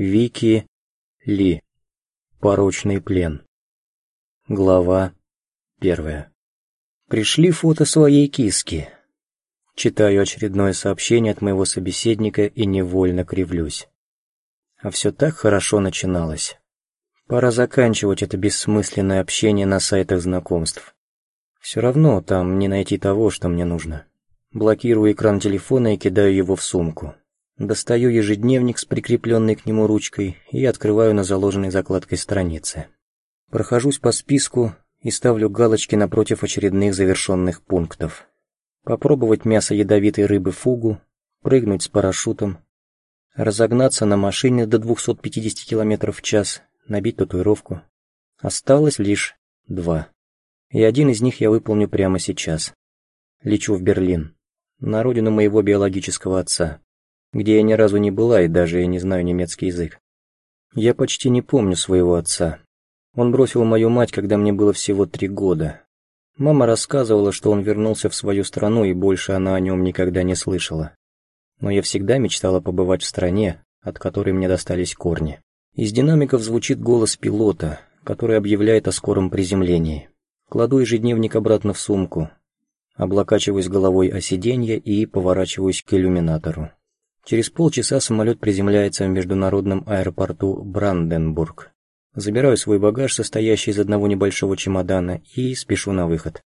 Вики Ли. Порочный плен. Глава первая. Пришли фото своей киски. Читаю очередное сообщение от моего собеседника и невольно кривлюсь. А все так хорошо начиналось. Пора заканчивать это бессмысленное общение на сайтах знакомств. Все равно там не найти того, что мне нужно. Блокирую экран телефона и кидаю его в сумку. Достаю ежедневник с прикрепленной к нему ручкой и открываю на заложенной закладкой странице. Прохожусь по списку и ставлю галочки напротив очередных завершенных пунктов. Попробовать мясо ядовитой рыбы фугу, прыгнуть с парашютом, разогнаться на машине до 250 км в час, набить татуировку. Осталось лишь два. И один из них я выполню прямо сейчас. Лечу в Берлин, на родину моего биологического отца где я ни разу не была и даже не знаю немецкий язык. Я почти не помню своего отца. Он бросил мою мать, когда мне было всего три года. Мама рассказывала, что он вернулся в свою страну, и больше она о нем никогда не слышала. Но я всегда мечтала побывать в стране, от которой мне достались корни. Из динамиков звучит голос пилота, который объявляет о скором приземлении. Кладу ежедневник обратно в сумку, облокачиваюсь головой о сиденье и поворачиваюсь к иллюминатору. Через полчаса самолет приземляется в международном аэропорту Бранденбург. Забираю свой багаж, состоящий из одного небольшого чемодана, и спешу на выход.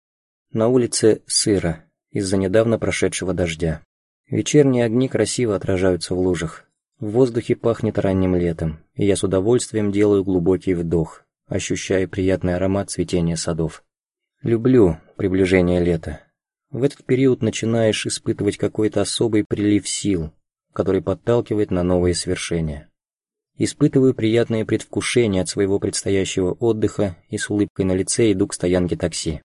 На улице сыро, из-за недавно прошедшего дождя. Вечерние огни красиво отражаются в лужах. В воздухе пахнет ранним летом, и я с удовольствием делаю глубокий вдох, ощущая приятный аромат цветения садов. Люблю приближение лета. В этот период начинаешь испытывать какой-то особый прилив сил, который подталкивает на новые свершения. Испытываю приятное предвкушение от своего предстоящего отдыха и с улыбкой на лице иду к стоянке такси.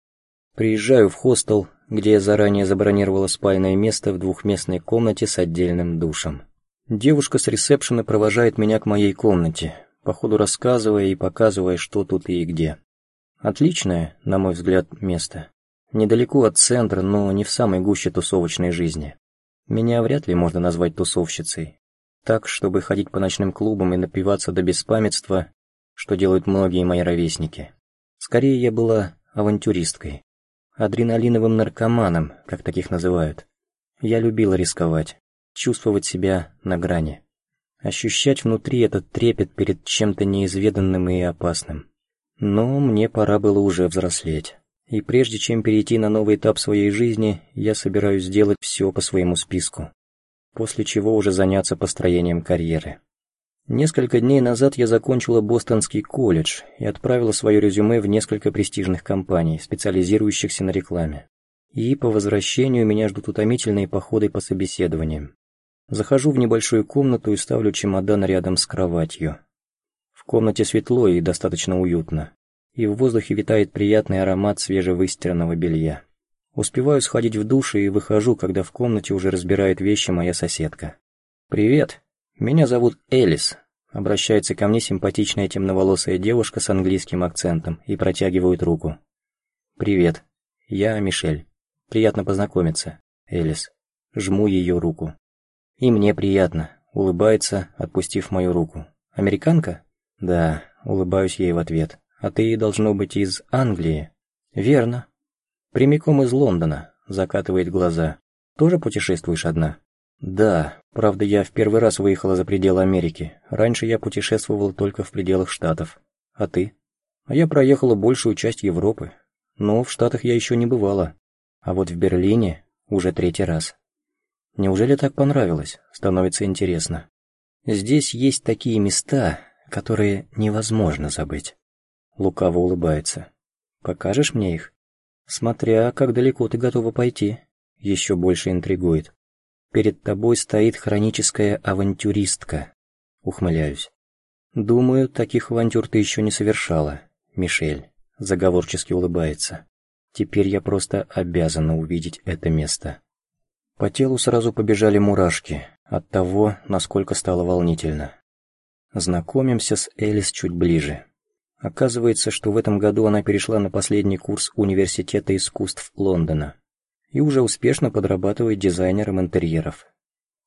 Приезжаю в хостел, где я заранее забронировала спальное место в двухместной комнате с отдельным душем. Девушка с ресепшена провожает меня к моей комнате, по ходу рассказывая и показывая, что тут и где. Отличное, на мой взгляд, место. Недалеко от центра, но не в самой гуще тусовочной жизни. Меня вряд ли можно назвать тусовщицей. Так, чтобы ходить по ночным клубам и напиваться до беспамятства, что делают многие мои ровесники. Скорее, я была авантюристкой. Адреналиновым наркоманом, как таких называют. Я любила рисковать, чувствовать себя на грани. Ощущать внутри этот трепет перед чем-то неизведанным и опасным. Но мне пора было уже взрослеть. И прежде чем перейти на новый этап своей жизни, я собираюсь сделать все по своему списку, после чего уже заняться построением карьеры. Несколько дней назад я закончила Бостонский колледж и отправила свое резюме в несколько престижных компаний, специализирующихся на рекламе. И по возвращению меня ждут утомительные походы по собеседованиям. Захожу в небольшую комнату и ставлю чемодан рядом с кроватью. В комнате светло и достаточно уютно и в воздухе витает приятный аромат свежевыстиранного белья. Успеваю сходить в душ и выхожу, когда в комнате уже разбирает вещи моя соседка. «Привет, меня зовут Элис», — обращается ко мне симпатичная темноволосая девушка с английским акцентом и протягивает руку. «Привет, я Мишель. Приятно познакомиться, Элис». Жму ее руку. «И мне приятно», — улыбается, отпустив мою руку. «Американка?» «Да», — улыбаюсь ей в ответ. А ты, должно быть, из Англии. Верно. Прямиком из Лондона, закатывает глаза. Тоже путешествуешь одна? Да, правда, я в первый раз выехала за пределы Америки. Раньше я путешествовала только в пределах Штатов. А ты? А я проехала большую часть Европы. Но в Штатах я еще не бывала. А вот в Берлине уже третий раз. Неужели так понравилось? Становится интересно. Здесь есть такие места, которые невозможно забыть. Лукаво улыбается. «Покажешь мне их?» «Смотря, как далеко ты готова пойти». Еще больше интригует. «Перед тобой стоит хроническая авантюристка». Ухмыляюсь. «Думаю, таких авантюр ты еще не совершала, Мишель», заговорчески улыбается. «Теперь я просто обязана увидеть это место». По телу сразу побежали мурашки от того, насколько стало волнительно. Знакомимся с Элис чуть ближе. Оказывается, что в этом году она перешла на последний курс Университета искусств Лондона и уже успешно подрабатывает дизайнером интерьеров.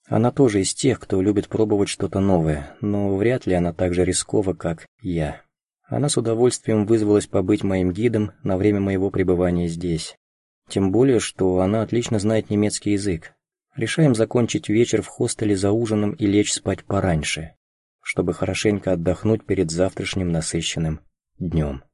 Она тоже из тех, кто любит пробовать что-то новое, но вряд ли она так же рискова, как я. Она с удовольствием вызвалась побыть моим гидом на время моего пребывания здесь. Тем более, что она отлично знает немецкий язык. Решаем закончить вечер в хостеле за ужином и лечь спать пораньше, чтобы хорошенько отдохнуть перед завтрашним насыщенным днем.